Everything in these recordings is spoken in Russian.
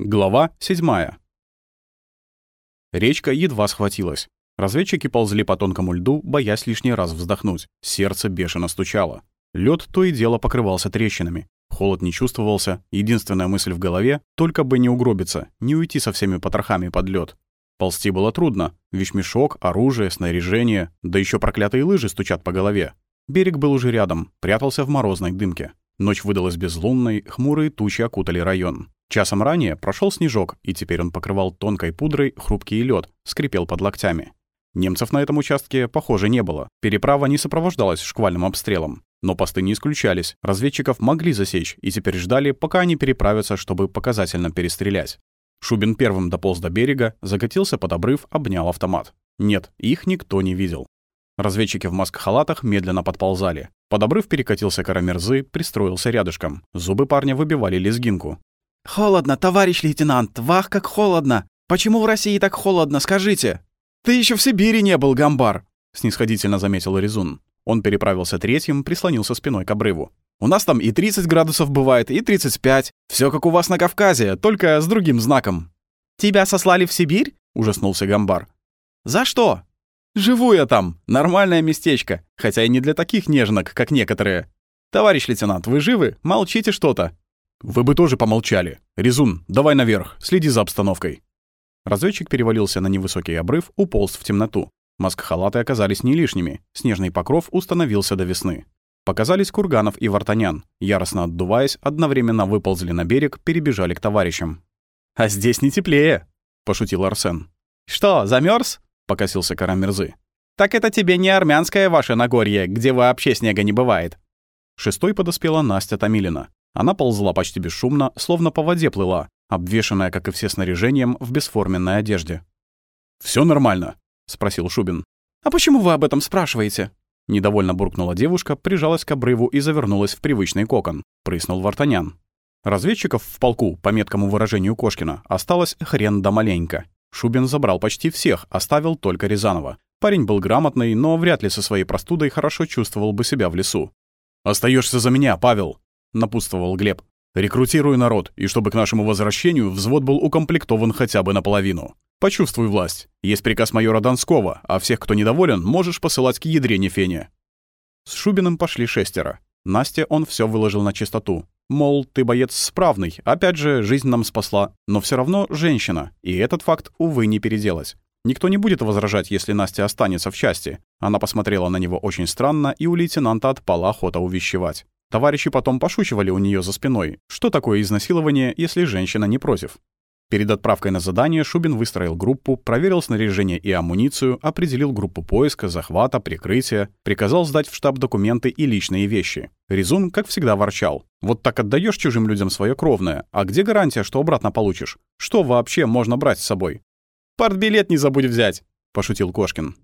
Глава 7. Речка едва схватилась. Разведчики ползли по тонкому льду, боясь лишний раз вздохнуть. Сердце бешено стучало. Лед то и дело покрывался трещинами. Холод не чувствовался. Единственная мысль в голове — только бы не угробиться, не уйти со всеми потрохами под лед. Ползти было трудно. Вещмешок, оружие, снаряжение, да еще проклятые лыжи стучат по голове. Берег был уже рядом, прятался в морозной дымке. Ночь выдалась безлунной, хмурые тучи окутали район. Часом ранее прошел снежок, и теперь он покрывал тонкой пудрой хрупкий лед, скрипел под локтями. Немцев на этом участке, похоже, не было. Переправа не сопровождалась шквальным обстрелом. Но посты не исключались. Разведчиков могли засечь, и теперь ждали, пока они переправятся, чтобы показательно перестрелять. Шубин первым дополз до берега, закатился под обрыв, обнял автомат. Нет, их никто не видел. Разведчики в маск-халатах медленно подползали. Под обрыв перекатился Карамерзы, пристроился рядышком. Зубы парня выбивали лезгинку. «Холодно, товарищ лейтенант, вах, как холодно! Почему в России так холодно, скажите?» «Ты еще в Сибири не был, Гамбар!» — снисходительно заметил Резун. Он переправился третьим, прислонился спиной к обрыву. «У нас там и 30 градусов бывает, и 35. Все как у вас на Кавказе, только с другим знаком». «Тебя сослали в Сибирь?» — ужаснулся Гамбар. «За что?» «Живу я там. Нормальное местечко. Хотя и не для таких нежнок, как некоторые. Товарищ лейтенант, вы живы? Молчите что-то». «Вы бы тоже помолчали. Резун, давай наверх, следи за обстановкой». Разведчик перевалился на невысокий обрыв, уполз в темноту. Маск-халаты оказались не лишними. Снежный покров установился до весны. Показались Курганов и Вартанян. Яростно отдуваясь, одновременно выползли на берег, перебежали к товарищам. «А здесь не теплее», — пошутил Арсен. «Что, замерз? покосился Карамерзы. «Так это тебе не армянское ваше Нагорье, где вообще снега не бывает». Шестой подоспела Настя Томилина. Она ползла почти бесшумно, словно по воде плыла, обвешанная, как и все снаряжением, в бесформенной одежде. Все нормально?» — спросил Шубин. «А почему вы об этом спрашиваете?» Недовольно буркнула девушка, прижалась к обрыву и завернулась в привычный кокон. Прыснул Вартанян. Разведчиков в полку, по меткому выражению Кошкина, осталось хрен да маленько. Шубин забрал почти всех, оставил только Рязанова. Парень был грамотный, но вряд ли со своей простудой хорошо чувствовал бы себя в лесу. Остаешься за меня, Павел!» — напутствовал Глеб. «Рекрутирую народ, и чтобы к нашему возвращению взвод был укомплектован хотя бы наполовину. Почувствуй власть. Есть приказ майора Донского, а всех, кто недоволен, можешь посылать к ядрене фене». С Шубиным пошли шестеро. Насте он все выложил на чистоту. Мол, ты боец справный, опять же, жизнь нам спасла. Но все равно женщина, и этот факт, увы, не переделать. Никто не будет возражать, если Настя останется в части. Она посмотрела на него очень странно, и у лейтенанта отпала охота увещевать. Товарищи потом пошучивали у нее за спиной. Что такое изнасилование, если женщина не против? Перед отправкой на задание Шубин выстроил группу, проверил снаряжение и амуницию, определил группу поиска, захвата, прикрытия, приказал сдать в штаб документы и личные вещи. Резун, как всегда, ворчал. «Вот так отдаешь чужим людям свое кровное, а где гарантия, что обратно получишь? Что вообще можно брать с собой?» «Партбилет не забудь взять», — пошутил Кошкин.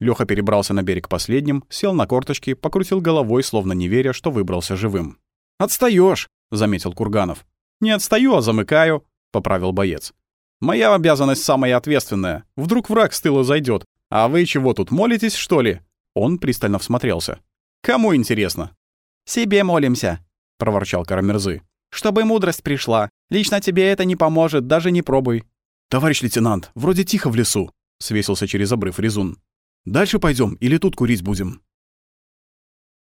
Лёха перебрался на берег последним, сел на корточки, покрутил головой, словно не веря, что выбрался живым. «Отстаёшь», — заметил Курганов. «Не отстаю, а замыкаю», — поправил боец. «Моя обязанность самая ответственная. Вдруг враг с тыла зайдет. А вы чего тут, молитесь, что ли?» Он пристально всмотрелся. «Кому интересно?» «Себе молимся», — проворчал Карамерзы. «Чтобы мудрость пришла. Лично тебе это не поможет, даже не пробуй». «Товарищ лейтенант, вроде тихо в лесу», — свесился через обрыв Резун. Дальше пойдем или тут курить будем?»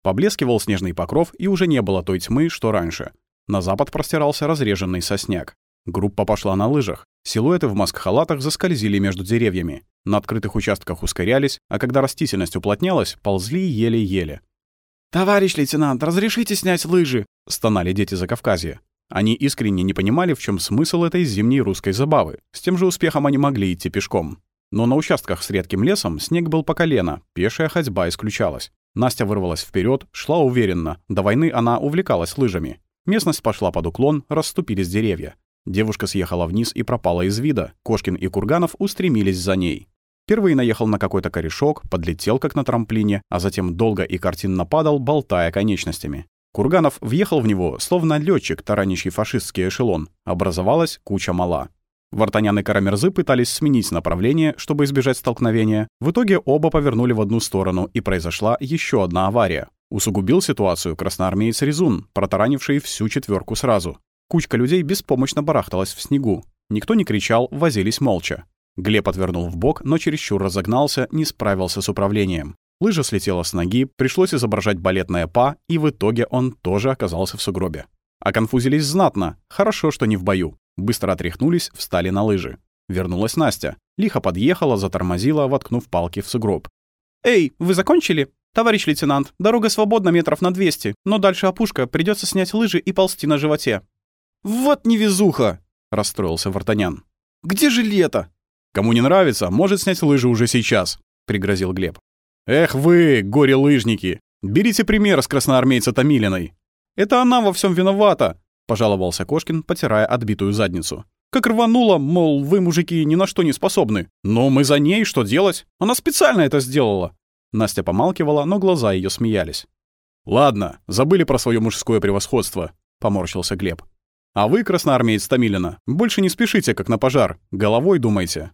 Поблескивал снежный покров, и уже не было той тьмы, что раньше. На запад простирался разреженный сосняк. Группа пошла на лыжах. Силуэты в маск-халатах заскользили между деревьями. На открытых участках ускорялись, а когда растительность уплотнялась, ползли еле-еле. «Товарищ лейтенант, разрешите снять лыжи?» — стонали дети Закавказья. Они искренне не понимали, в чем смысл этой зимней русской забавы. С тем же успехом они могли идти пешком. Но на участках с редким лесом снег был по колено, пешая ходьба исключалась. Настя вырвалась вперед, шла уверенно. До войны она увлекалась лыжами. Местность пошла под уклон, расступились деревья. Девушка съехала вниз и пропала из вида. Кошкин и Курганов устремились за ней. Первый наехал на какой-то корешок, подлетел как на трамплине, а затем долго и картинно падал, болтая конечностями. Курганов въехал в него, словно летчик, таранящий фашистский эшелон. Образовалась куча мала. Вартанян и Карамерзы пытались сменить направление, чтобы избежать столкновения. В итоге оба повернули в одну сторону, и произошла еще одна авария. Усугубил ситуацию красноармеец Резун, протаранивший всю четверку сразу. Кучка людей беспомощно барахталась в снегу. Никто не кричал, возились молча. Глеб отвернул в бок, но чересчур разогнался, не справился с управлением. Лыжа слетела с ноги, пришлось изображать балетное па, и в итоге он тоже оказался в сугробе. Оконфузились знатно. Хорошо, что не в бою. Быстро отряхнулись, встали на лыжи. Вернулась Настя. Лихо подъехала, затормозила, воткнув палки в сугроб. «Эй, вы закончили? Товарищ лейтенант, дорога свободна метров на 200, но дальше опушка, придется снять лыжи и ползти на животе». «Вот невезуха!» — расстроился Вартанян. «Где же лето?» «Кому не нравится, может снять лыжи уже сейчас», — пригрозил Глеб. «Эх вы, горе-лыжники! Берите пример с красноармейца Томилиной. «Это она во всем виновата!» — пожаловался Кошкин, потирая отбитую задницу. «Как рванула, мол, вы, мужики, ни на что не способны. Но мы за ней что делать? Она специально это сделала!» Настя помалкивала, но глаза ее смеялись. «Ладно, забыли про свое мужское превосходство», — поморщился Глеб. «А вы, красноармеец Томилина, больше не спешите, как на пожар. Головой думайте».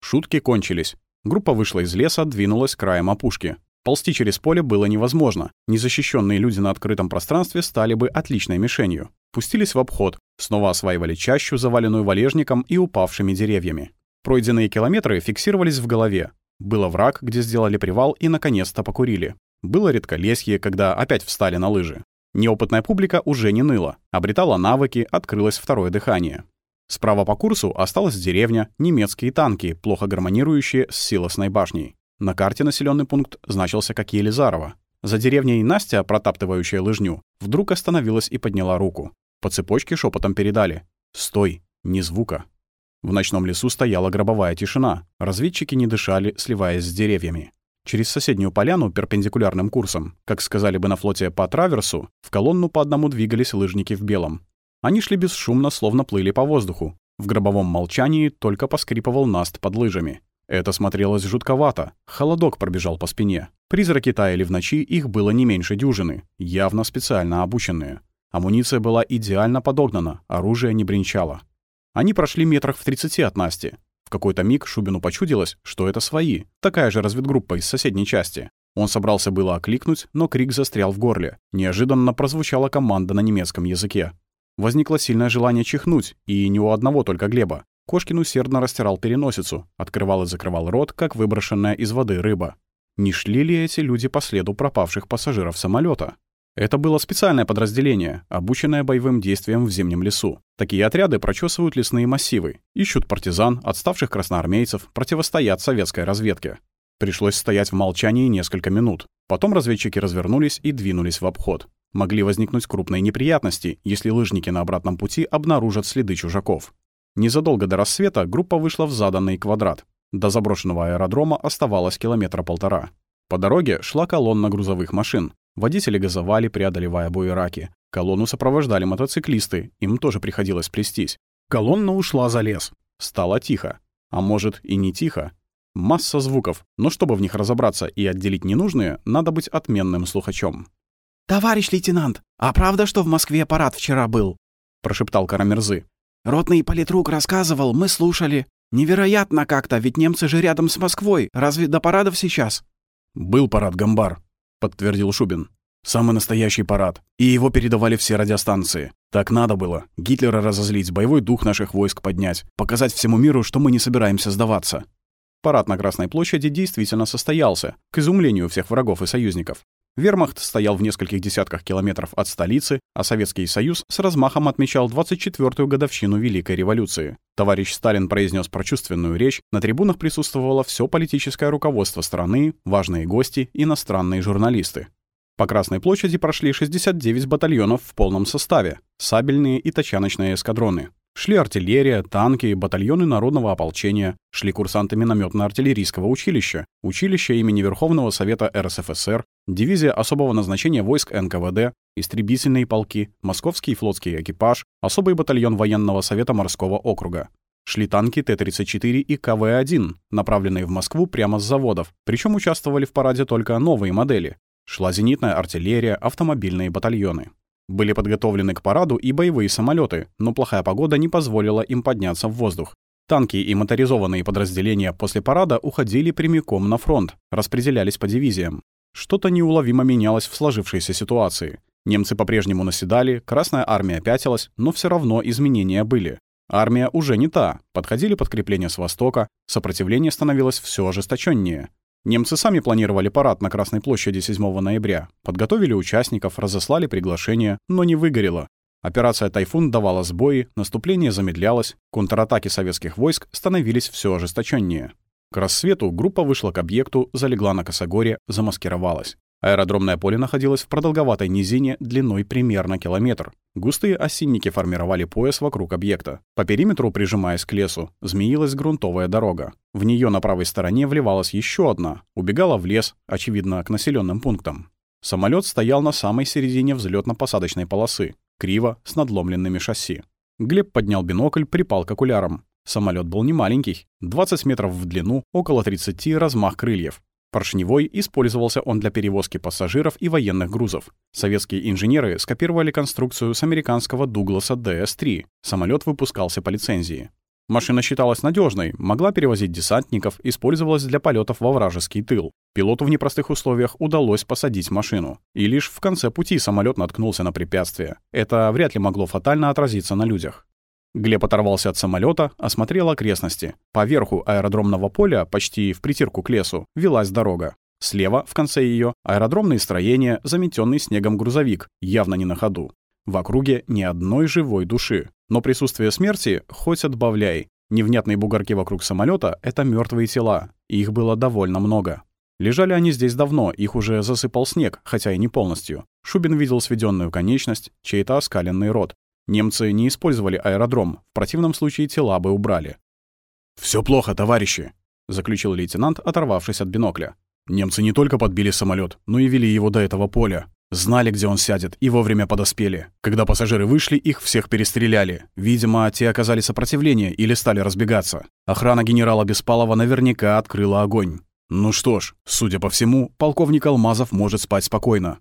Шутки кончились. Группа вышла из леса, двинулась краем опушки. Ползти через поле было невозможно. Незащищенные люди на открытом пространстве стали бы отличной мишенью. Пустились в обход, снова осваивали чащу, заваленную валежником и упавшими деревьями. Пройденные километры фиксировались в голове. Было враг, где сделали привал и, наконец-то, покурили. Было редколесье, когда опять встали на лыжи. Неопытная публика уже не ныла. Обретала навыки, открылось второе дыхание. Справа по курсу осталась деревня, немецкие танки, плохо гармонирующие с силосной башней. На карте населенный пункт значился как Елизарова. За деревней Настя, протаптывающая лыжню, вдруг остановилась и подняла руку. По цепочке шепотом передали. «Стой! Ни звука!» В ночном лесу стояла гробовая тишина. Разведчики не дышали, сливаясь с деревьями. Через соседнюю поляну перпендикулярным курсом, как сказали бы на флоте по траверсу, в колонну по одному двигались лыжники в белом. Они шли бесшумно, словно плыли по воздуху. В гробовом молчании только поскрипывал наст под лыжами. Это смотрелось жутковато. Холодок пробежал по спине. Призраки таяли в ночи, их было не меньше дюжины, явно специально обученные. Амуниция была идеально подогнана, оружие не бренчало. Они прошли метрах в 30 от Насти. В какой-то миг Шубину почудилось, что это свои, такая же разведгруппа из соседней части. Он собрался было окликнуть, но крик застрял в горле. Неожиданно прозвучала команда на немецком языке. Возникло сильное желание чихнуть, и не у одного только Глеба. Кошкин усердно растирал переносицу, открывал и закрывал рот, как выброшенная из воды рыба. Не шли ли эти люди по следу пропавших пассажиров самолета? Это было специальное подразделение, обученное боевым действиям в зимнем лесу. Такие отряды прочесывают лесные массивы, ищут партизан, отставших красноармейцев, противостоят советской разведке. Пришлось стоять в молчании несколько минут. Потом разведчики развернулись и двинулись в обход. Могли возникнуть крупные неприятности, если лыжники на обратном пути обнаружат следы чужаков. Незадолго до рассвета группа вышла в заданный квадрат. До заброшенного аэродрома оставалось километра полтора. По дороге шла колонна грузовых машин. Водители газовали, преодолевая буераки. Колонну сопровождали мотоциклисты, им тоже приходилось плестись. Колонна ушла за лес. Стало тихо. А может, и не тихо. Масса звуков, но чтобы в них разобраться и отделить ненужные, надо быть отменным слухачом. «Товарищ лейтенант, а правда, что в Москве парад вчера был?» — прошептал Карамерзы. Ротный политрук рассказывал, мы слушали. Невероятно как-то, ведь немцы же рядом с Москвой. Разве до парадов сейчас?» «Был парад Гамбар», — подтвердил Шубин. «Самый настоящий парад. И его передавали все радиостанции. Так надо было. Гитлера разозлить, боевой дух наших войск поднять, показать всему миру, что мы не собираемся сдаваться». Парад на Красной площади действительно состоялся, к изумлению всех врагов и союзников. Вермахт стоял в нескольких десятках километров от столицы, а Советский Союз с размахом отмечал 24-ю годовщину Великой революции. Товарищ Сталин произнес прочувственную речь, на трибунах присутствовало все политическое руководство страны, важные гости, иностранные журналисты. По Красной площади прошли 69 батальонов в полном составе, сабельные и тачаночные эскадроны. Шли артиллерия, танки, батальоны народного ополчения, шли курсанты минометно-артиллерийского училища, училище имени Верховного Совета РСФСР, дивизия особого назначения войск НКВД, истребительные полки, московский флотский экипаж, особый батальон военного совета морского округа. Шли танки Т-34 и КВ-1, направленные в Москву прямо с заводов, причем участвовали в параде только новые модели. Шла зенитная артиллерия, автомобильные батальоны. Были подготовлены к параду и боевые самолеты, но плохая погода не позволила им подняться в воздух. Танки и моторизованные подразделения после парада уходили прямиком на фронт, распределялись по дивизиям. Что-то неуловимо менялось в сложившейся ситуации. Немцы по-прежнему наседали, Красная армия пятилась, но все равно изменения были. Армия уже не та, подходили подкрепления с востока, сопротивление становилось все ожесточеннее. Немцы сами планировали парад на Красной площади 7 ноября, подготовили участников, разослали приглашения, но не выгорело. Операция «Тайфун» давала сбои, наступление замедлялось, контратаки советских войск становились все ожесточеннее. К рассвету группа вышла к объекту, залегла на косогоре, замаскировалась. Аэродромное поле находилось в продолговатой низине длиной примерно километр. Густые осинники формировали пояс вокруг объекта. По периметру, прижимаясь к лесу, змеилась грунтовая дорога. В нее на правой стороне вливалась еще одна, убегала в лес, очевидно, к населенным пунктам. Самолет стоял на самой середине взлетно-посадочной полосы, криво, с надломленными шасси. Глеб поднял бинокль, припал к окулярам. Самолет был не маленький, 20 метров в длину, около 30 размах крыльев. Поршневой использовался он для перевозки пассажиров и военных грузов. Советские инженеры скопировали конструкцию с американского Дугласа ДС-3. Самолет выпускался по лицензии. Машина считалась надежной, могла перевозить десантников, использовалась для полетов во вражеский тыл. Пилоту в непростых условиях удалось посадить машину. И лишь в конце пути самолет наткнулся на препятствие. Это вряд ли могло фатально отразиться на людях. Глеб оторвался от самолета, осмотрел окрестности. По верху аэродромного поля, почти в притирку к лесу, велась дорога. Слева, в конце ее, аэродромные строения, заметенный снегом грузовик, явно не на ходу. В округе ни одной живой души. Но присутствие смерти хоть отбавляй. Невнятные бугорки вокруг самолета это мертвые тела. Их было довольно много. Лежали они здесь давно, их уже засыпал снег, хотя и не полностью. Шубин видел сведенную конечность, чей-то оскаленный рот. Немцы не использовали аэродром, в противном случае тела бы убрали. Все плохо, товарищи», — заключил лейтенант, оторвавшись от бинокля. «Немцы не только подбили самолет, но и вели его до этого поля. Знали, где он сядет, и вовремя подоспели. Когда пассажиры вышли, их всех перестреляли. Видимо, те оказали сопротивление или стали разбегаться. Охрана генерала Беспалова наверняка открыла огонь. Ну что ж, судя по всему, полковник Алмазов может спать спокойно.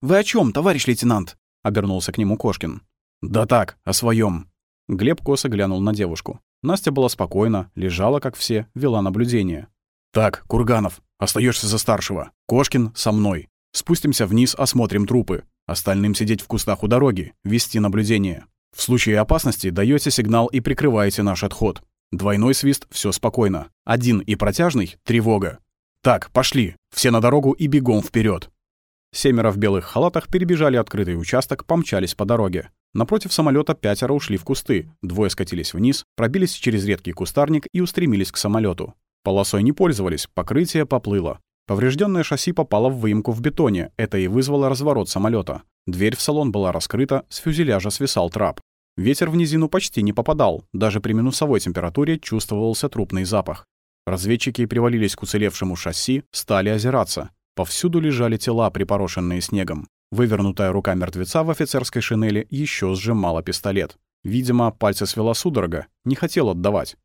«Вы о чем, товарищ лейтенант?» — обернулся к нему Кошкин. «Да так, о своем. Глеб косо глянул на девушку. Настя была спокойна, лежала, как все, вела наблюдение. «Так, Курганов, остаешься за старшего. Кошкин со мной. Спустимся вниз, осмотрим трупы. Остальным сидеть в кустах у дороги, вести наблюдение. В случае опасности даете сигнал и прикрываете наш отход. Двойной свист, все спокойно. Один и протяжный — тревога. Так, пошли. Все на дорогу и бегом вперед. Семеро в белых халатах перебежали открытый участок, помчались по дороге. Напротив самолета пятеро ушли в кусты, двое скатились вниз, пробились через редкий кустарник и устремились к самолету. Полосой не пользовались, покрытие поплыло. Поврежденное шасси попало в выемку в бетоне, это и вызвало разворот самолета. Дверь в салон была раскрыта, с фюзеляжа свисал трап. Ветер в низину почти не попадал, даже при минусовой температуре чувствовался трупный запах. Разведчики привалились к уцелевшему шасси, стали озираться. Повсюду лежали тела, припорошенные снегом. Вывернутая рука мертвеца в офицерской шинели еще сжимала пистолет. Видимо, пальцы свела судорога, не хотел отдавать.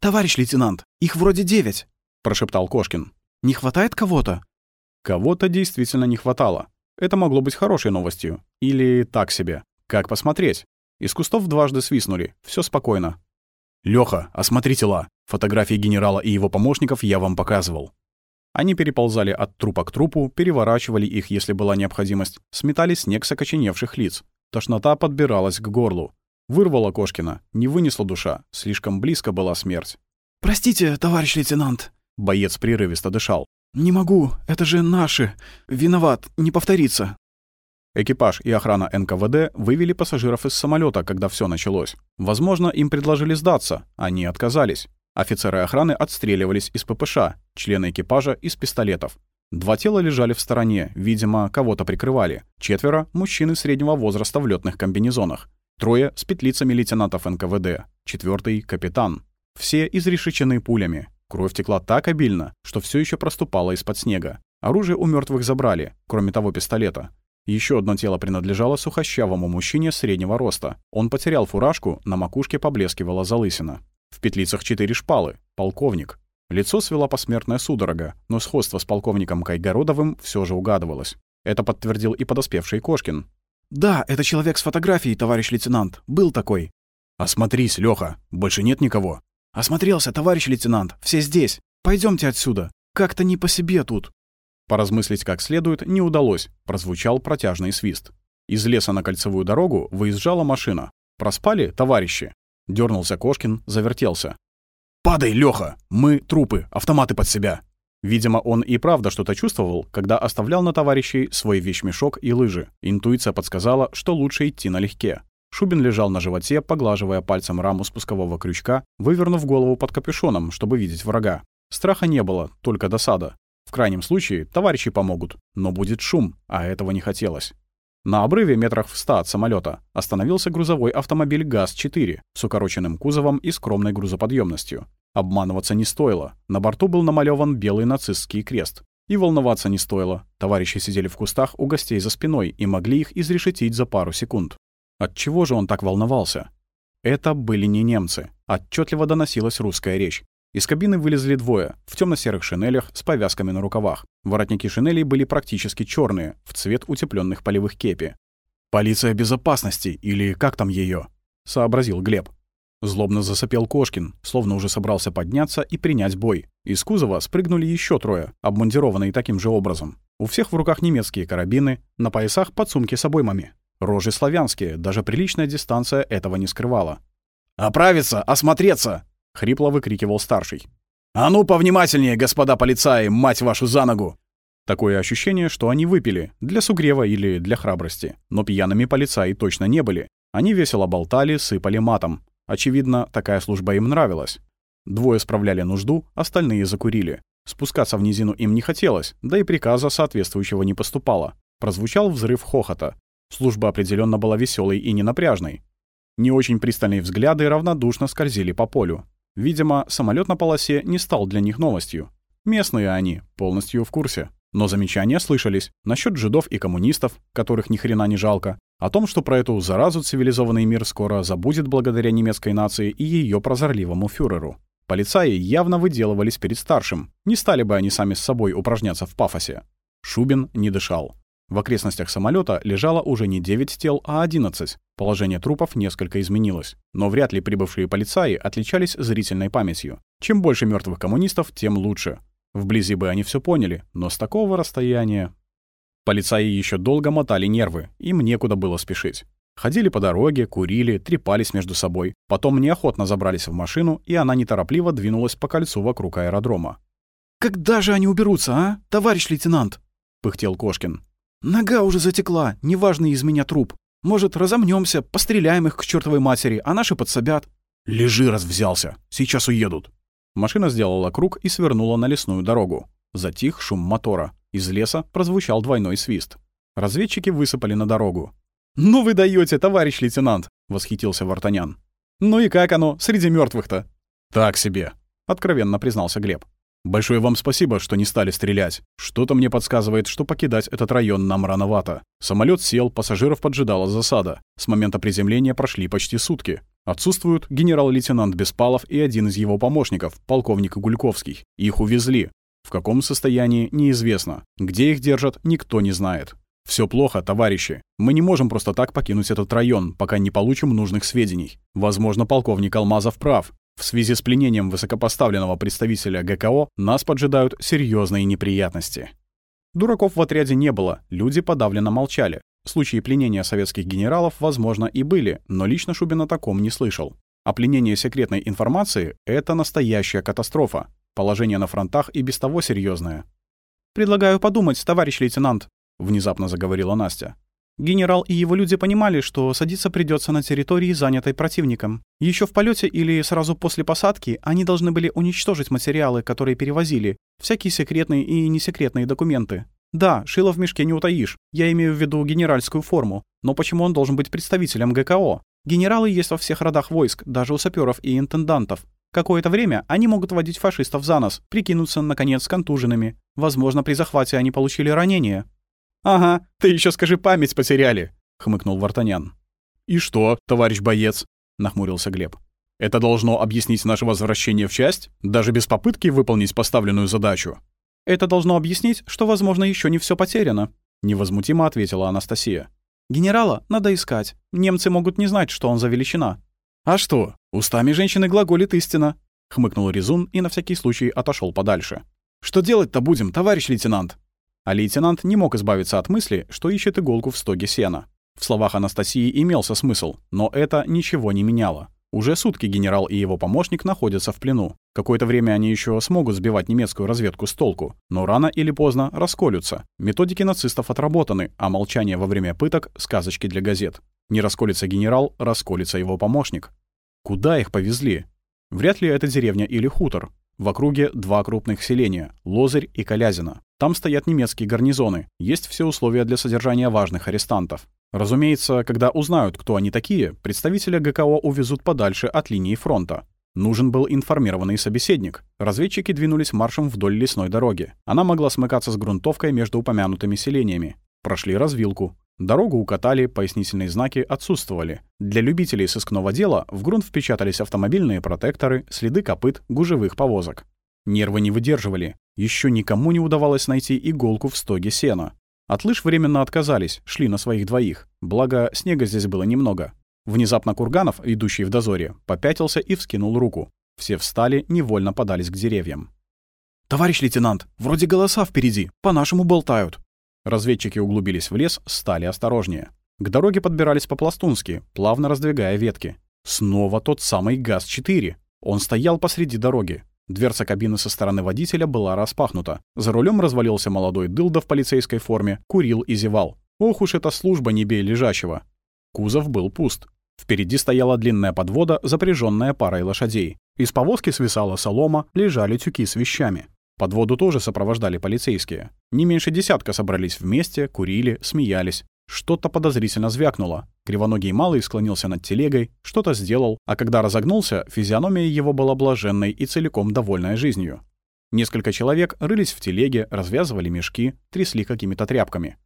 «Товарищ лейтенант, их вроде девять», — прошептал Кошкин. «Не хватает кого-то?» Кого-то действительно не хватало. Это могло быть хорошей новостью. Или так себе. Как посмотреть? Из кустов дважды свистнули. Все спокойно. «Лёха, осмотри тела. Фотографии генерала и его помощников я вам показывал». Они переползали от трупа к трупу, переворачивали их, если была необходимость, сметали снег с окоченевших лиц. Тошнота подбиралась к горлу. Вырвала Кошкина, не вынесла душа, слишком близко была смерть. «Простите, товарищ лейтенант», — боец прерывисто дышал. «Не могу, это же наши. Виноват, не повторится». Экипаж и охрана НКВД вывели пассажиров из самолета, когда все началось. Возможно, им предложили сдаться, они отказались. Офицеры охраны отстреливались из ППШ, члены экипажа — из пистолетов. Два тела лежали в стороне, видимо, кого-то прикрывали. Четверо — мужчины среднего возраста в летных комбинезонах. Трое — с петлицами лейтенантов НКВД. Четвертый — капитан. Все изрешечены пулями. Кровь текла так обильно, что все еще проступала из-под снега. Оружие у мертвых забрали, кроме того пистолета. Еще одно тело принадлежало сухощавому мужчине среднего роста. Он потерял фуражку, на макушке поблескивала залысина. В петлицах четыре шпалы. Полковник. Лицо свела посмертная судорога, но сходство с полковником Кайгородовым все же угадывалось. Это подтвердил и подоспевший Кошкин. «Да, это человек с фотографией, товарищ лейтенант. Был такой». «Осмотрись, Лёха. Больше нет никого». «Осмотрелся, товарищ лейтенант. Все здесь. Пойдемте отсюда. Как-то не по себе тут». Поразмыслить как следует не удалось. Прозвучал протяжный свист. Из леса на кольцевую дорогу выезжала машина. Проспали, товарищи? Дернулся Кошкин, завертелся. «Падай, Лёха! Мы трупы, автоматы под себя!» Видимо, он и правда что-то чувствовал, когда оставлял на товарищей свой вещмешок и лыжи. Интуиция подсказала, что лучше идти налегке. Шубин лежал на животе, поглаживая пальцем раму спускового крючка, вывернув голову под капюшоном, чтобы видеть врага. Страха не было, только досада. В крайнем случае, товарищи помогут, но будет шум, а этого не хотелось. На обрыве метрах в ста от самолета остановился грузовой автомобиль ГАЗ-4 с укороченным кузовом и скромной грузоподъемностью. Обманываться не стоило. На борту был намалеван белый нацистский крест. И волноваться не стоило. Товарищи сидели в кустах у гостей за спиной и могли их изрешетить за пару секунд. От чего же он так волновался? Это были не немцы. Отчетливо доносилась русская речь. Из кабины вылезли двое, в темно-серых шинелях с повязками на рукавах. Воротники шинелей были практически черные, в цвет утепленных полевых кепи. «Полиция безопасности, или как там ее? сообразил Глеб. Злобно засопел Кошкин, словно уже собрался подняться и принять бой. Из кузова спрыгнули еще трое, обмундированные таким же образом. У всех в руках немецкие карабины, на поясах подсумки с обоймами. Рожи славянские, даже приличная дистанция этого не скрывала. «Оправиться! Осмотреться!» — хрипло выкрикивал старший. «А ну, повнимательнее, господа полицаи, мать вашу за ногу!» Такое ощущение, что они выпили, для сугрева или для храбрости. Но пьяными полицаи точно не были. Они весело болтали, сыпали матом. Очевидно, такая служба им нравилась. Двое справляли нужду, остальные закурили. Спускаться в низину им не хотелось, да и приказа соответствующего не поступало. Прозвучал взрыв хохота. Служба определенно была веселой и ненапряжной. Не очень пристальные взгляды равнодушно скользили по полю. Видимо, самолет на полосе не стал для них новостью. Местные они, полностью в курсе. Но замечания слышались насчет жидов и коммунистов, которых ни хрена не жалко, о том, что про эту заразу цивилизованный мир скоро забудет благодаря немецкой нации и ее прозорливому фюреру. Полицаи явно выделывались перед старшим. Не стали бы они сами с собой упражняться в пафосе. Шубин не дышал. В окрестностях самолета лежало уже не 9 тел, а 11. Положение трупов несколько изменилось. Но вряд ли прибывшие полицаи отличались зрительной памятью. Чем больше мертвых коммунистов, тем лучше. Вблизи бы они все поняли, но с такого расстояния... Полицаи еще долго мотали нервы, им некуда было спешить. Ходили по дороге, курили, трепались между собой. Потом неохотно забрались в машину, и она неторопливо двинулась по кольцу вокруг аэродрома. «Когда же они уберутся, а, товарищ лейтенант?» — пыхтел Кошкин. Нога уже затекла, неважный из меня труп. Может, разомнемся, постреляем их к чертовой матери, а наши подсобят. Лежи, раз взялся. Сейчас уедут. Машина сделала круг и свернула на лесную дорогу. Затих шум мотора. Из леса прозвучал двойной свист. Разведчики высыпали на дорогу. «Ну вы даете, товарищ лейтенант!» — восхитился Вартанян. «Ну и как оно, среди мертвых то «Так себе», — откровенно признался Глеб. Большое вам спасибо, что не стали стрелять. Что-то мне подсказывает, что покидать этот район нам рановато. Самолет сел, пассажиров поджидала засада. С момента приземления прошли почти сутки. Отсутствуют генерал-лейтенант Беспалов и один из его помощников, полковник Гульковский. Их увезли. В каком состоянии, неизвестно. Где их держат, никто не знает. Все плохо, товарищи. Мы не можем просто так покинуть этот район, пока не получим нужных сведений. Возможно, полковник Алмазов прав. В связи с пленением высокопоставленного представителя ГКО нас поджидают серьезные неприятности. Дураков в отряде не было, люди подавленно молчали. Случаи пленения советских генералов, возможно, и были, но лично Шубин о таком не слышал. А пленение секретной информации — это настоящая катастрофа. Положение на фронтах и без того серьезное. «Предлагаю подумать, товарищ лейтенант», — внезапно заговорила Настя. Генерал и его люди понимали, что садиться придется на территории, занятой противником. Еще в полете или сразу после посадки они должны были уничтожить материалы, которые перевозили, всякие секретные и несекретные документы. Да, шило в мешке не утаишь, я имею в виду генеральскую форму, но почему он должен быть представителем ГКО? Генералы есть во всех родах войск, даже у саперов и интендантов. Какое-то время они могут водить фашистов за нос, прикинуться, наконец, контуженными. Возможно, при захвате они получили ранения. «Ага, ты еще скажи, память потеряли», — хмыкнул Вартанян. «И что, товарищ боец?» — нахмурился Глеб. «Это должно объяснить наше возвращение в часть, даже без попытки выполнить поставленную задачу?» «Это должно объяснить, что, возможно, еще не все потеряно», — невозмутимо ответила Анастасия. «Генерала надо искать. Немцы могут не знать, что он за величина». «А что, устами женщины глаголит истина», — хмыкнул Резун и на всякий случай отошел подальше. «Что делать-то будем, товарищ лейтенант?» А лейтенант не мог избавиться от мысли, что ищет иголку в стоге сена. В словах Анастасии имелся смысл, но это ничего не меняло. Уже сутки генерал и его помощник находятся в плену. Какое-то время они еще смогут сбивать немецкую разведку с толку, но рано или поздно расколются. Методики нацистов отработаны, а молчание во время пыток — сказочки для газет. Не расколется генерал, расколется его помощник. Куда их повезли? Вряд ли это деревня или хутор. В округе два крупных селения — Лозырь и Колязино. Там стоят немецкие гарнизоны, есть все условия для содержания важных арестантов. Разумеется, когда узнают, кто они такие, представителя ГКО увезут подальше от линии фронта. Нужен был информированный собеседник. Разведчики двинулись маршем вдоль лесной дороги. Она могла смыкаться с грунтовкой между упомянутыми селениями. Прошли развилку. Дорогу укатали, пояснительные знаки отсутствовали. Для любителей сыскного дела в грунт впечатались автомобильные протекторы, следы копыт, гужевых повозок. Нервы не выдерживали. Еще никому не удавалось найти иголку в стоге сена. От лыж временно отказались, шли на своих двоих. Благо, снега здесь было немного. Внезапно Курганов, идущий в дозоре, попятился и вскинул руку. Все встали, невольно подались к деревьям. «Товарищ лейтенант, вроде голоса впереди, по-нашему болтают». Разведчики углубились в лес, стали осторожнее. К дороге подбирались по-пластунски, плавно раздвигая ветки. Снова тот самый ГАЗ-4. Он стоял посреди дороги. Дверца кабины со стороны водителя была распахнута. За рулем развалился молодой дылда в полицейской форме, курил и зевал. Ох уж эта служба не бей лежачего. Кузов был пуст. Впереди стояла длинная подвода, запряженная парой лошадей. Из повозки свисала солома, лежали тюки с вещами. Подводу тоже сопровождали полицейские. Не меньше десятка собрались вместе, курили, смеялись. Что-то подозрительно звякнуло. Кривоногий малый склонился над телегой, что-то сделал, а когда разогнулся, физиономия его была блаженной и целиком довольная жизнью. Несколько человек рылись в телеге, развязывали мешки, трясли какими-то тряпками.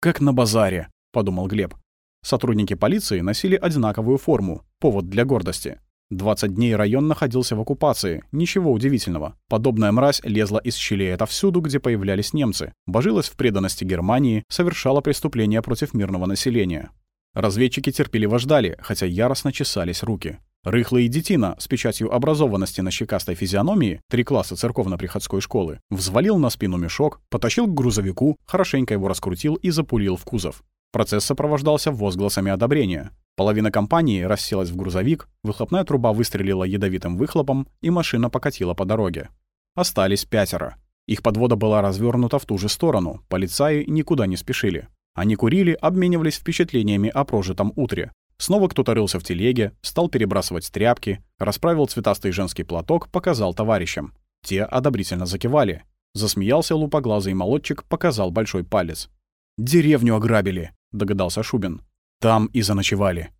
«Как на базаре», — подумал Глеб. Сотрудники полиции носили одинаковую форму, повод для гордости. 20 дней район находился в оккупации, ничего удивительного. Подобная мразь лезла из щелей отовсюду, где появлялись немцы, божилась в преданности Германии, совершала преступления против мирного населения. Разведчики терпеливо ждали, хотя яростно чесались руки. Рыхлый детина с печатью образованности на щекастой физиономии, три класса церковно-приходской школы, взвалил на спину мешок, потащил к грузовику, хорошенько его раскрутил и запулил в кузов. Процесс сопровождался возгласами одобрения. Половина компании расселась в грузовик, выхлопная труба выстрелила ядовитым выхлопом, и машина покатила по дороге. Остались пятеро. Их подвода была развернута в ту же сторону, полицаи никуда не спешили. Они курили, обменивались впечатлениями о прожитом утре. Снова кто-то рылся в телеге, стал перебрасывать тряпки, расправил цветастый женский платок, показал товарищам. Те одобрительно закивали. Засмеялся лупоглазый молодчик, показал большой палец. «Деревню ограбили», — догадался Шубин. Там и заночевали.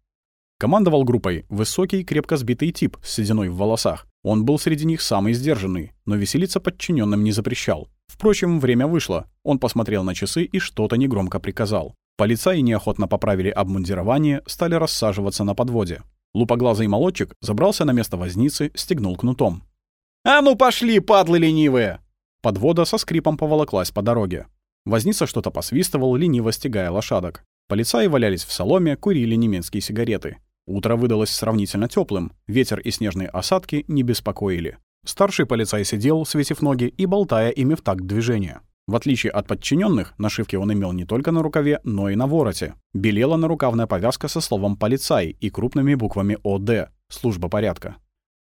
Командовал группой высокий, крепко сбитый тип с сединой в волосах. Он был среди них самый сдержанный, но веселиться подчиненным не запрещал. Впрочем, время вышло. Он посмотрел на часы и что-то негромко приказал. Полицаи неохотно поправили обмундирование, стали рассаживаться на подводе. Лупоглазый молодчик забрался на место возницы, стегнул кнутом. «А ну пошли, падлы ленивые!» Подвода со скрипом поволоклась по дороге. Возница что-то посвистывал, лениво стегая лошадок. Полицаи валялись в соломе, курили немецкие сигареты. Утро выдалось сравнительно теплым, ветер и снежные осадки не беспокоили. Старший полицай сидел, светив ноги и болтая ими в такт движения. В отличие от подчиненных, нашивки он имел не только на рукаве, но и на вороте. Белела нарукавная повязка со словом «полицай» и крупными буквами «ОД» — «Служба порядка».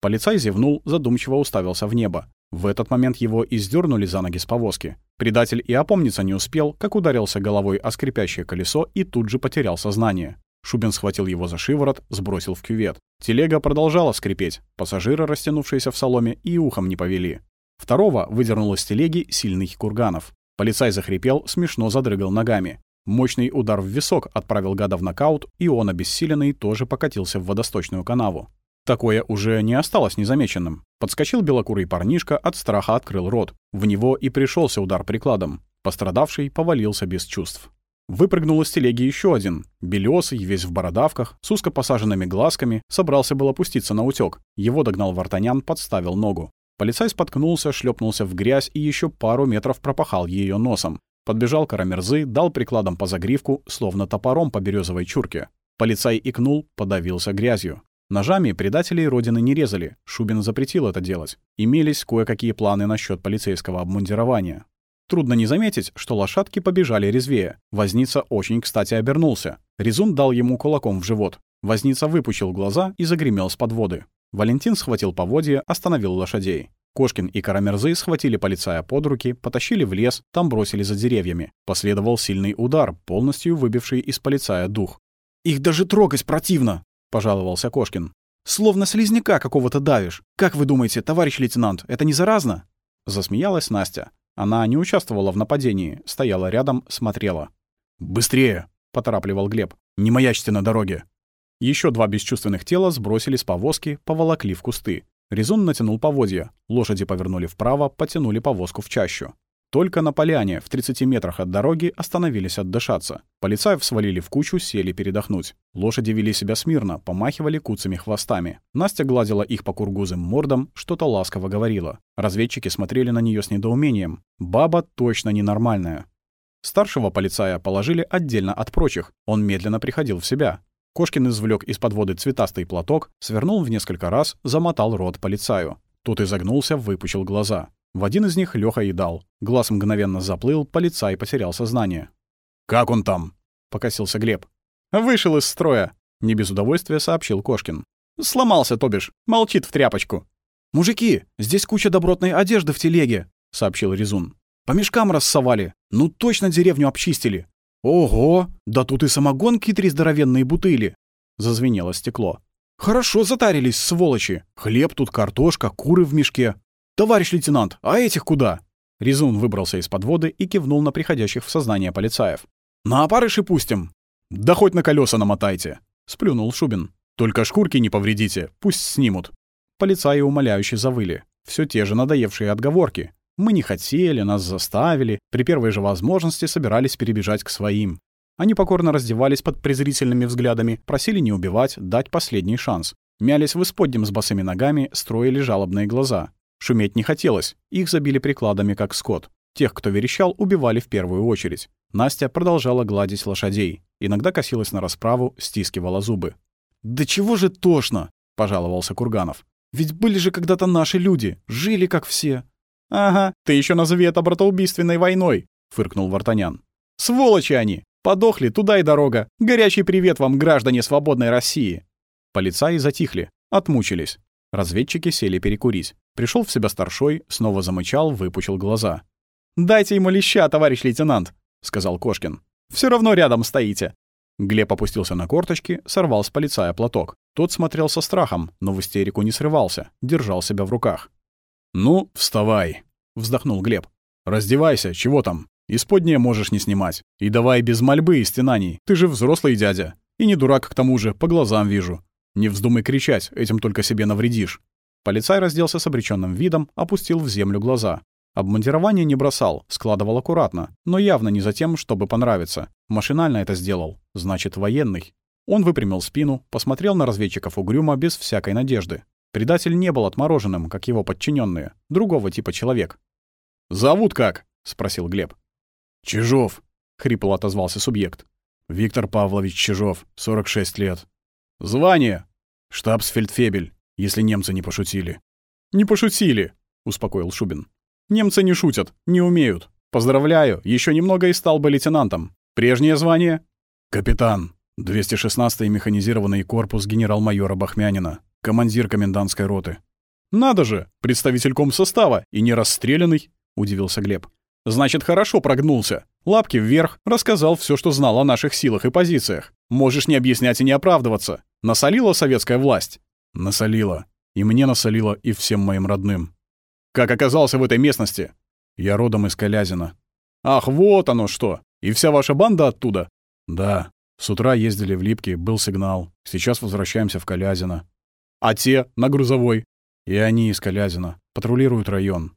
Полицай зевнул, задумчиво уставился в небо. В этот момент его издернули за ноги с повозки. Предатель и опомниться не успел, как ударился головой о скрипящее колесо и тут же потерял сознание. Шубин схватил его за шиворот, сбросил в кювет. Телега продолжала скрипеть. Пассажиры, растянувшиеся в соломе, и ухом не повели. Второго выдернул из телеги сильный Курганов. Полицай захрипел, смешно задрыгал ногами. Мощный удар в висок отправил гада в нокаут, и он, обессиленный, тоже покатился в водосточную канаву. Такое уже не осталось незамеченным. Подскочил белокурый парнишка, от страха открыл рот. В него и пришелся удар прикладом. Пострадавший повалился без чувств. Выпрыгнул из телеги еще один. Белесый, весь в бородавках, с узко посаженными глазками, собрался был опуститься на утёк. Его догнал Вартанян, подставил ногу. Полицай споткнулся, шлепнулся в грязь и еще пару метров пропахал ее носом. Подбежал Карамерзы, дал прикладом по загривку, словно топором по березовой чурке. Полицай икнул, подавился грязью. Ножами предателей Родины не резали, Шубин запретил это делать. Имелись кое-какие планы насчет полицейского обмундирования. Трудно не заметить, что лошадки побежали резвее. Возница очень кстати обернулся. Резун дал ему кулаком в живот. Возница выпучил глаза и загремел с подводы. Валентин схватил поводья, остановил лошадей. Кошкин и Карамерзы схватили полицая под руки, потащили в лес, там бросили за деревьями. Последовал сильный удар, полностью выбивший из полицая дух. «Их даже трогать противно!» — пожаловался Кошкин. «Словно слизняка какого-то давишь. Как вы думаете, товарищ лейтенант, это не заразно?» Засмеялась Настя. Она не участвовала в нападении, стояла рядом, смотрела. «Быстрее!» — поторапливал Глеб. «Не маячьте на дороге!» Еще два бесчувственных тела сбросили с повозки, поволокли в кусты. Резун натянул поводья. Лошади повернули вправо, потянули повозку в чащу. Только на поляне, в 30 метрах от дороги, остановились отдышаться. Полицаев свалили в кучу, сели передохнуть. Лошади вели себя смирно, помахивали куцами хвостами. Настя гладила их по кургузым мордам, что-то ласково говорила. Разведчики смотрели на нее с недоумением. Баба точно ненормальная. Старшего полицая положили отдельно от прочих. Он медленно приходил в себя. Кошкин извлек из подводы цветастый платок, свернул в несколько раз, замотал рот полицаю. Тот изогнулся, выпучил глаза. В один из них Лёха и дал. Глаз мгновенно заплыл, полицай потерял сознание. «Как он там?» — покосился Глеб. «Вышел из строя», — не без удовольствия сообщил Кошкин. «Сломался, то бишь. Молчит в тряпочку». «Мужики, здесь куча добротной одежды в телеге», — сообщил Резун. «По мешкам рассовали. Ну точно деревню обчистили. «Ого! Да тут и самогонки три здоровенные бутыли!» Зазвенело стекло. «Хорошо затарились, сволочи! Хлеб тут, картошка, куры в мешке. Товарищ лейтенант, а этих куда?» Резун выбрался из подводы и кивнул на приходящих в сознание полицаев. «На опарыши пустим!» «Да хоть на колеса намотайте!» — сплюнул Шубин. «Только шкурки не повредите, пусть снимут». Полицаи умоляюще завыли. Все те же надоевшие отговорки. Мы не хотели, нас заставили, при первой же возможности собирались перебежать к своим. Они покорно раздевались под презрительными взглядами, просили не убивать, дать последний шанс. Мялись в исподнем с босыми ногами, строили жалобные глаза. Шуметь не хотелось, их забили прикладами, как скот. Тех, кто верещал, убивали в первую очередь. Настя продолжала гладить лошадей. Иногда косилась на расправу, стискивала зубы. «Да чего же тошно!» — пожаловался Курганов. «Ведь были же когда-то наши люди, жили как все. «Ага, ты еще назови это братоубийственной войной», — фыркнул Вартанян. «Сволочи они! Подохли, туда и дорога. Горячий привет вам, граждане свободной России!» Полицаи затихли, отмучились. Разведчики сели перекурить. Пришел в себя старшой, снова замычал, выпучил глаза. «Дайте ему леща, товарищ лейтенант», — сказал Кошкин. Все равно рядом стоите». Глеб опустился на корточки, сорвал с полицая платок. Тот смотрел со страхом, но в истерику не срывался, держал себя в руках. «Ну, вставай», — вздохнул Глеб. «Раздевайся, чего там? Исподнее можешь не снимать. И давай без мольбы и стенаний. Ты же взрослый дядя. И не дурак к тому же, по глазам вижу. Не вздумай кричать, этим только себе навредишь». Полицай разделся с обреченным видом, опустил в землю глаза. Обмундирование не бросал, складывал аккуратно, но явно не за тем, чтобы понравиться. Машинально это сделал, значит, военный. Он выпрямил спину, посмотрел на разведчиков угрюмо без всякой надежды. Предатель не был отмороженным, как его подчиненные, другого типа человек. «Зовут как?» — спросил Глеб. «Чижов», — хрипло отозвался субъект. «Виктор Павлович Чижов, 46 лет». «Звание?» «Штабсфельдфебель, если немцы не пошутили». «Не пошутили», — успокоил Шубин. «Немцы не шутят, не умеют. Поздравляю, еще немного и стал бы лейтенантом. Прежнее звание?» «Капитан, 216-й механизированный корпус генерал-майора Бахмянина, командир комендантской роты. «Надо же, представитель комсостава и не расстрелянный», — удивился Глеб. «Значит, хорошо прогнулся. Лапки вверх, рассказал все, что знал о наших силах и позициях. Можешь не объяснять и не оправдываться. Насолила советская власть?» «Насолила. И мне насолила, и всем моим родным». «Как оказался в этой местности?» «Я родом из Калязина». «Ах, вот оно что! И вся ваша банда оттуда?» «Да. С утра ездили в Липки, был сигнал. Сейчас возвращаемся в Калязино. А те на грузовой? И они из Калязина. Патрулируют район.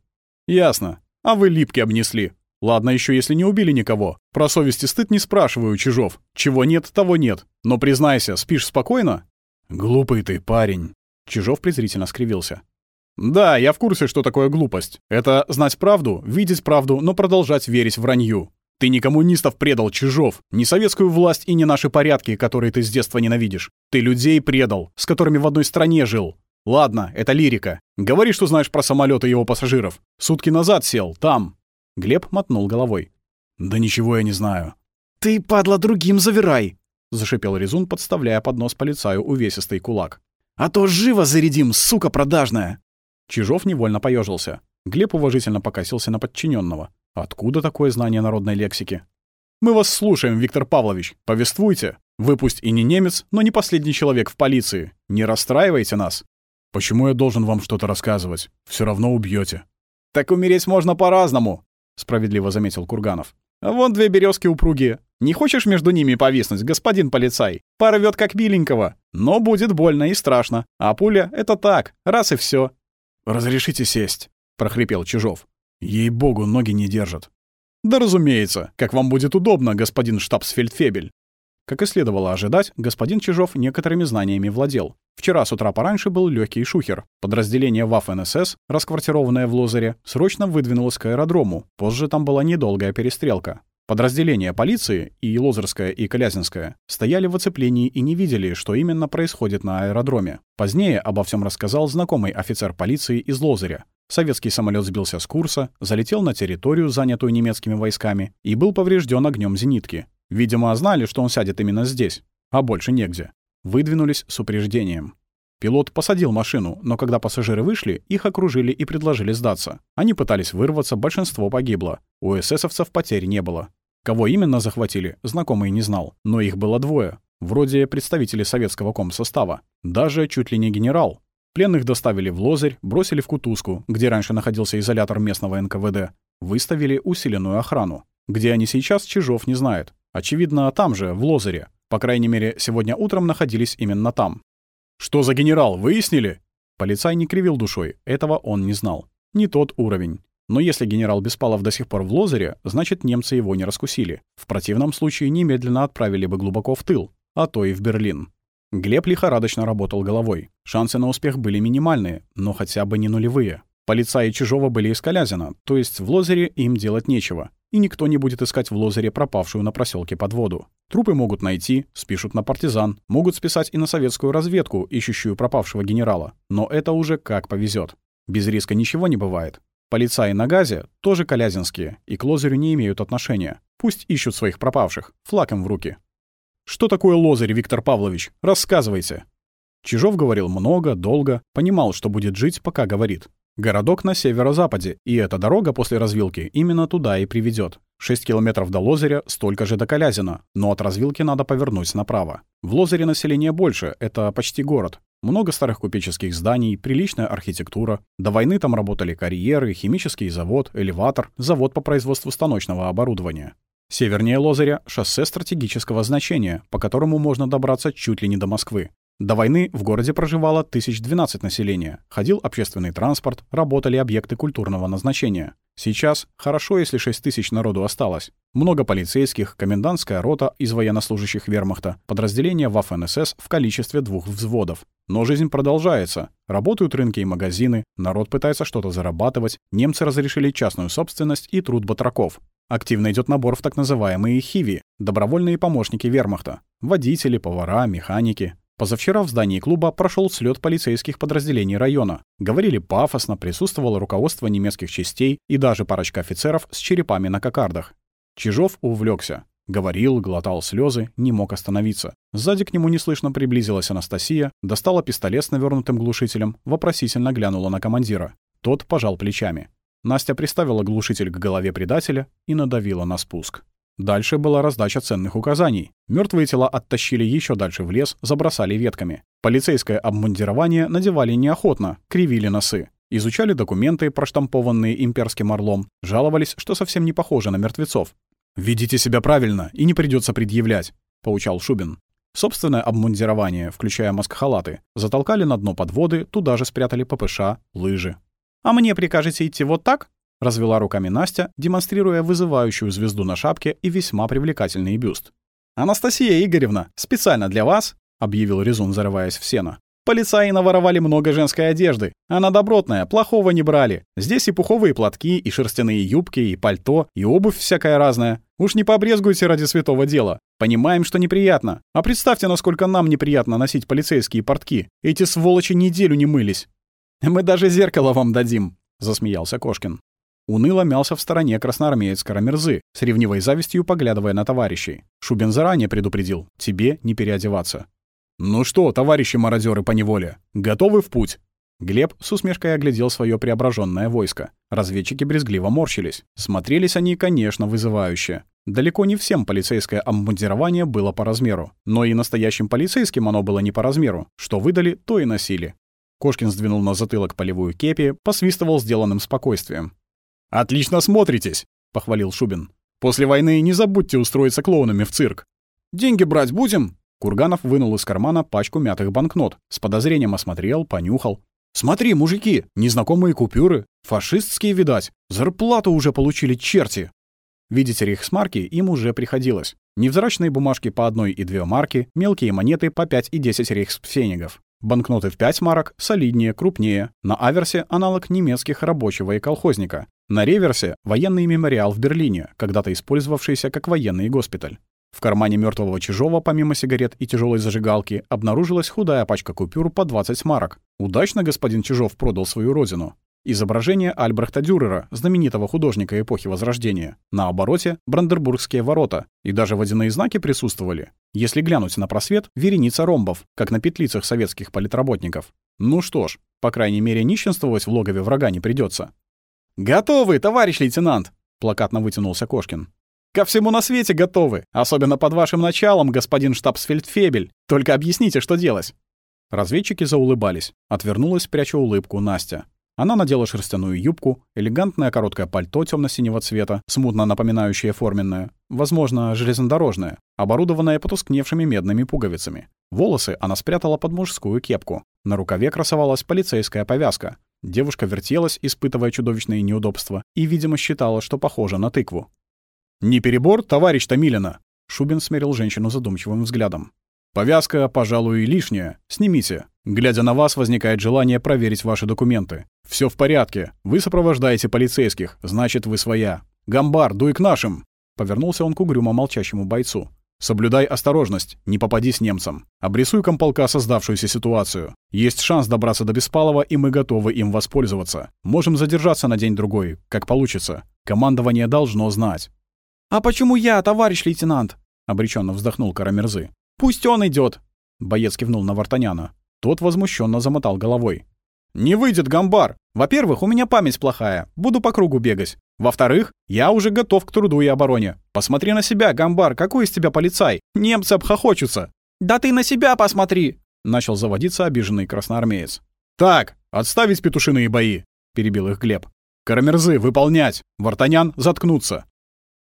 Ясно. А вы липки обнесли. Ладно еще, если не убили никого. Про совесть и стыд не спрашиваю, Чижов. Чего нет, того нет. Но признайся, спишь спокойно? Глупый ты парень. Чижов презрительно скривился. «Да, я в курсе, что такое глупость. Это знать правду, видеть правду, но продолжать верить вранью. Ты не коммунистов предал, Чижов, не советскую власть и не наши порядки, которые ты с детства ненавидишь. Ты людей предал, с которыми в одной стране жил. Ладно, это лирика. Говори, что знаешь про самолет и его пассажиров. Сутки назад сел, там. Глеб мотнул головой. Да ничего я не знаю. Ты, падла, другим завирай, зашипел Резун, подставляя под нос полицаю увесистый кулак. «А то живо зарядим, сука продажная!» Чижов невольно поежился. Глеб уважительно покосился на подчиненного. Откуда такое знание народной лексики? «Мы вас слушаем, Виктор Павлович. Повествуйте. Вы пусть и не немец, но не последний человек в полиции. Не расстраивайте нас». «Почему я должен вам что-то рассказывать? Все равно убьете. «Так умереть можно по-разному», — справедливо заметил Курганов. «Вон две березки упругие. Не хочешь между ними повиснуть, господин полицай? Порвет как миленького. Но будет больно и страшно. А пуля — это так, раз и все. «Разрешите сесть», — прохрипел Чижов. «Ей-богу, ноги не держат». «Да разумеется, как вам будет удобно, господин штабсфельдфебель». Как и следовало ожидать, господин Чижов некоторыми знаниями владел. Вчера с утра пораньше был легкий шухер. Подразделение ВАФ-НСС, расквартированное в Лозере, срочно выдвинулось к аэродрому. Позже там была недолгая перестрелка. Подразделения полиции, и Лозерская, и Колязинская, стояли в оцеплении и не видели, что именно происходит на аэродроме. Позднее обо всем рассказал знакомый офицер полиции из Лозеря. Советский самолет сбился с курса, залетел на территорию, занятую немецкими войсками, и был поврежден огнем зенитки. Видимо, знали, что он сядет именно здесь, а больше негде. Выдвинулись с упреждением. Пилот посадил машину, но когда пассажиры вышли, их окружили и предложили сдаться. Они пытались вырваться, большинство погибло. У эсэсовцев потерь не было. Кого именно захватили, знакомый не знал, но их было двое. Вроде представители советского комсостава. Даже чуть ли не генерал. Пленных доставили в Лозырь, бросили в Кутузку, где раньше находился изолятор местного НКВД. Выставили усиленную охрану. Где они сейчас, Чижов не знает. Очевидно, там же, в Лозыре. По крайней мере, сегодня утром находились именно там. «Что за генерал, выяснили?» Полицай не кривил душой, этого он не знал. Не тот уровень. Но если генерал Беспалов до сих пор в Лозере, значит, немцы его не раскусили. В противном случае немедленно отправили бы глубоко в тыл, а то и в Берлин. Глеб лихорадочно работал головой. Шансы на успех были минимальные, но хотя бы не нулевые. Полицаи Чижова были из Колязина, то есть в Лозере им делать нечего и никто не будет искать в Лозере пропавшую на проселке под воду. Трупы могут найти, спишут на партизан, могут списать и на советскую разведку, ищущую пропавшего генерала. Но это уже как повезет. Без риска ничего не бывает. Полицаи на газе тоже колязинские и к Лозерю не имеют отношения. Пусть ищут своих пропавших, флаг в руки. «Что такое Лозырь, Виктор Павлович? Рассказывайте!» Чижов говорил много, долго, понимал, что будет жить, пока говорит. Городок на северо-западе, и эта дорога после развилки именно туда и приведет. 6 километров до Лозеря, столько же до Колязина, но от развилки надо повернуть направо. В Лозере население больше, это почти город. Много старых купеческих зданий, приличная архитектура. До войны там работали карьеры, химический завод, элеватор, завод по производству станочного оборудования. Севернее Лозеря — шоссе стратегического значения, по которому можно добраться чуть ли не до Москвы. До войны в городе проживало 1012 населения, ходил общественный транспорт, работали объекты культурного назначения. Сейчас хорошо, если 6 тысяч народу осталось. Много полицейских, комендантская рота из военнослужащих вермахта, подразделения ВАФ-НСС в количестве двух взводов. Но жизнь продолжается. Работают рынки и магазины, народ пытается что-то зарабатывать, немцы разрешили частную собственность и труд батраков. Активно идет набор в так называемые «хиви» — добровольные помощники вермахта. Водители, повара, механики. Позавчера в здании клуба прошел слет полицейских подразделений района. Говорили пафосно, присутствовало руководство немецких частей и даже парочка офицеров с черепами на кокардах. Чижов увлекся. Говорил, глотал слезы, не мог остановиться. Сзади к нему неслышно приблизилась Анастасия, достала пистолет с навернутым глушителем, вопросительно глянула на командира. Тот пожал плечами. Настя приставила глушитель к голове предателя и надавила на спуск. Дальше была раздача ценных указаний. Мертвые тела оттащили еще дальше в лес, забросали ветками. Полицейское обмундирование надевали неохотно, кривили носы. Изучали документы, проштампованные имперским орлом, жаловались, что совсем не похоже на мертвецов. «Ведите себя правильно, и не придется предъявлять», — поучал Шубин. Собственное обмундирование, включая маскхалаты, затолкали на дно подводы, туда же спрятали ППШ, лыжи. «А мне прикажете идти вот так?» — развела руками Настя, демонстрируя вызывающую звезду на шапке и весьма привлекательный бюст. «Анастасия Игоревна, специально для вас», — объявил Резун, зарываясь в сено. «Полицаи наворовали много женской одежды. Она добротная, плохого не брали. Здесь и пуховые платки, и шерстяные юбки, и пальто, и обувь всякая разная. Уж не побрезгуйте ради святого дела. Понимаем, что неприятно. А представьте, насколько нам неприятно носить полицейские портки. Эти сволочи неделю не мылись». «Мы даже зеркало вам дадим», — засмеялся Кошкин. Уныло мялся в стороне красноармеец Карамерзы, с ревнивой завистью поглядывая на товарищей. Шубин заранее предупредил, тебе не переодеваться. «Ну что, товарищи мародеры по неволе, готовы в путь?» Глеб с усмешкой оглядел свое преображенное войско. Разведчики брезгливо морщились. Смотрелись они, конечно, вызывающе. Далеко не всем полицейское обмундирование было по размеру. Но и настоящим полицейским оно было не по размеру. Что выдали, то и носили. Кошкин сдвинул на затылок полевую кепи, посвистывал сделанным спокойствием. «Отлично смотритесь!» — похвалил Шубин. «После войны не забудьте устроиться клоунами в цирк». «Деньги брать будем?» Курганов вынул из кармана пачку мятых банкнот, с подозрением осмотрел, понюхал. «Смотри, мужики, незнакомые купюры, фашистские, видать, зарплату уже получили черти!» Видеть рейхсмарки им уже приходилось. Невзрачные бумажки по одной и две марки, мелкие монеты по 5 и 10 рейхспфенигов. Банкноты в 5 марок солиднее, крупнее. На аверсе аналог немецких рабочего и колхозника. На реверсе — военный мемориал в Берлине, когда-то использовавшийся как военный госпиталь. В кармане мертвого Чижова, помимо сигарет и тяжелой зажигалки, обнаружилась худая пачка купюр по 20 марок. Удачно господин Чижов продал свою родину. Изображение Альбрехта Дюрера, знаменитого художника эпохи Возрождения. На обороте — Брандербургские ворота. И даже водяные знаки присутствовали. Если глянуть на просвет, вереница ромбов, как на петлицах советских политработников. Ну что ж, по крайней мере, нищенствовать в логове врага не придется. «Готовы, товарищ лейтенант!» — плакатно вытянулся Кошкин. «Ко всему на свете готовы, особенно под вашим началом, господин штабсфельдфебель. Только объясните, что делать». Разведчики заулыбались. Отвернулась, пряча улыбку, Настя. Она надела шерстяную юбку, элегантное короткое пальто темно-синего цвета, смутно напоминающее форменное, возможно, железнодорожное, оборудованное потускневшими медными пуговицами. Волосы она спрятала под мужскую кепку. На рукаве красовалась полицейская повязка, Девушка вертелась, испытывая чудовищные неудобства, и, видимо, считала, что похожа на тыкву. «Не перебор, товарищ Томилина!» Шубин смерил женщину задумчивым взглядом. «Повязка, пожалуй, лишняя. Снимите. Глядя на вас, возникает желание проверить ваши документы. Все в порядке. Вы сопровождаете полицейских, значит, вы своя. Гамбар, дуй к нашим!» Повернулся он к угрюмо молчащему бойцу. Соблюдай осторожность, не попади с немцам. Обрисуй комполка создавшуюся ситуацию. Есть шанс добраться до Беспалова, и мы готовы им воспользоваться. Можем задержаться на день-другой, как получится. Командование должно знать». «А почему я, товарищ лейтенант?» — обреченно вздохнул Карамерзы. «Пусть он идет. Боец кивнул на Вартаняна. Тот возмущенно замотал головой. «Не выйдет, Гамбар! Во-первых, у меня память плохая, буду по кругу бегать. Во-вторых, я уже готов к труду и обороне. Посмотри на себя, Гамбар, какой из тебя полицай? Немцы обхохочутся!» «Да ты на себя посмотри!» — начал заводиться обиженный красноармеец. «Так, отставить петушиные бои!» — перебил их Глеб. «Карамерзы, выполнять! Вартанян, заткнуться!»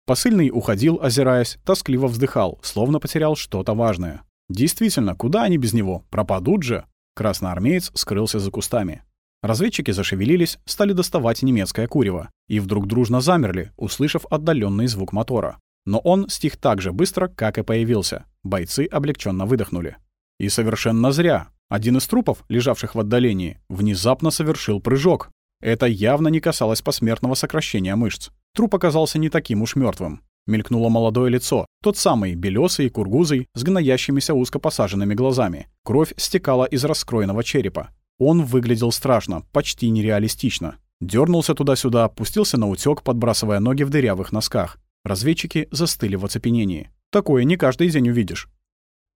Посыльный уходил, озираясь, тоскливо вздыхал, словно потерял что-то важное. Действительно, куда они без него? Пропадут же? Красноармеец скрылся за кустами. Разведчики зашевелились, стали доставать немецкое курево. И вдруг дружно замерли, услышав отдаленный звук мотора. Но он стих так же быстро, как и появился. Бойцы облегченно выдохнули. И совершенно зря. Один из трупов, лежавших в отдалении, внезапно совершил прыжок. Это явно не касалось посмертного сокращения мышц. Труп оказался не таким уж мертвым. Мелькнуло молодое лицо, тот самый, белесый кургузый, с гноящимися узко посаженными глазами. Кровь стекала из раскроенного черепа. Он выглядел страшно, почти нереалистично. Дернулся туда-сюда, пустился на утёк, подбрасывая ноги в дырявых носках. Разведчики застыли в оцепенении. Такое не каждый день увидишь.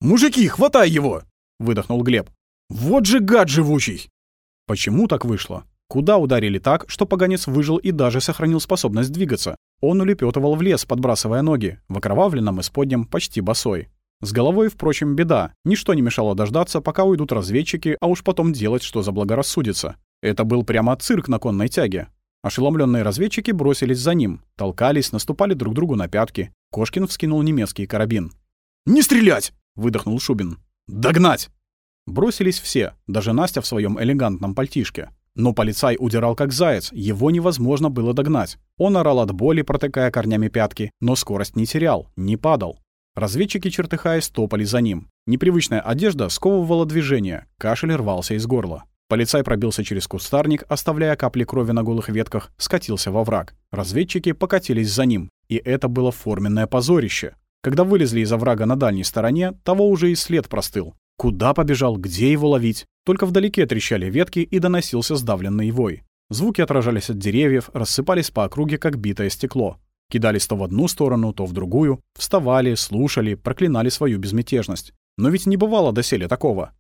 «Мужики, хватай его!» — выдохнул Глеб. «Вот же гад живучий!» Почему так вышло? Куда ударили так, что поганец выжил и даже сохранил способность двигаться? Он улепетывал в лес, подбрасывая ноги, в окровавленном исподнем, почти босой. С головой, впрочем, беда. Ничто не мешало дождаться, пока уйдут разведчики, а уж потом делать, что заблагорассудится. Это был прямо цирк на конной тяге. Ошеломленные разведчики бросились за ним, толкались, наступали друг другу на пятки. Кошкин вскинул немецкий карабин. «Не стрелять!» — выдохнул Шубин. «Догнать!» Бросились все, даже Настя в своем элегантном пальтишке. Но полицай удирал как заяц, его невозможно было догнать. Он орал от боли, протыкая корнями пятки, но скорость не терял, не падал. Разведчики, чертыхаясь, топали за ним. Непривычная одежда сковывала движение, кашель рвался из горла. Полицай пробился через кустарник, оставляя капли крови на голых ветках, скатился во враг. Разведчики покатились за ним, и это было форменное позорище. Когда вылезли из оврага на дальней стороне, того уже и след простыл. Куда побежал, где его ловить? Только вдалеке трещали ветки и доносился сдавленный вой. Звуки отражались от деревьев, рассыпались по округе, как битое стекло. Кидались то в одну сторону, то в другую, вставали, слушали, проклинали свою безмятежность. Но ведь не бывало доселе такого.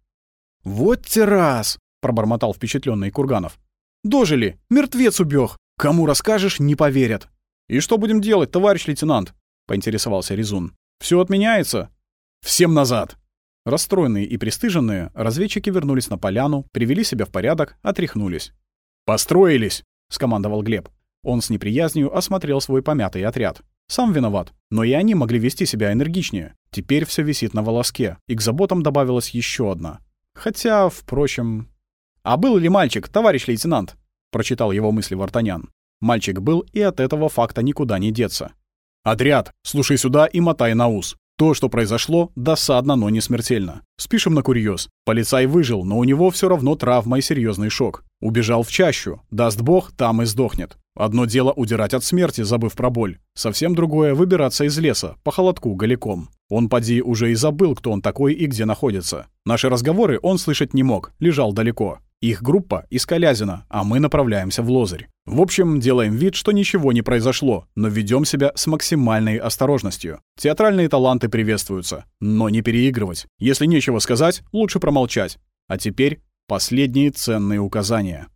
«Вот террас!» — пробормотал впечатленный Курганов. «Дожили! Мертвец убег! Кому расскажешь, не поверят!» «И что будем делать, товарищ лейтенант?» — поинтересовался Резун. Все отменяется?» «Всем назад!» Расстроенные и пристыженные, разведчики вернулись на поляну, привели себя в порядок, отряхнулись. «Построились!» — скомандовал Глеб. Он с неприязнью осмотрел свой помятый отряд. Сам виноват, но и они могли вести себя энергичнее. Теперь все висит на волоске, и к заботам добавилась еще одна. Хотя, впрочем... «А был ли мальчик, товарищ лейтенант?» — прочитал его мысли Вартанян. Мальчик был, и от этого факта никуда не деться. «Отряд, слушай сюда и мотай на ус. То, что произошло, досадно, но не смертельно. Спишем на курьез. Полицай выжил, но у него все равно травма и серьезный шок. Убежал в чащу. Даст бог, там и сдохнет. Одно дело удирать от смерти, забыв про боль. Совсем другое — выбираться из леса, по холодку голиком. Он, поди, уже и забыл, кто он такой и где находится. Наши разговоры он слышать не мог, лежал далеко. Их группа из Калязина, а мы направляемся в Лозырь. В общем, делаем вид, что ничего не произошло, но ведем себя с максимальной осторожностью. Театральные таланты приветствуются, но не переигрывать. Если нечего сказать, лучше промолчать. А теперь последние ценные указания.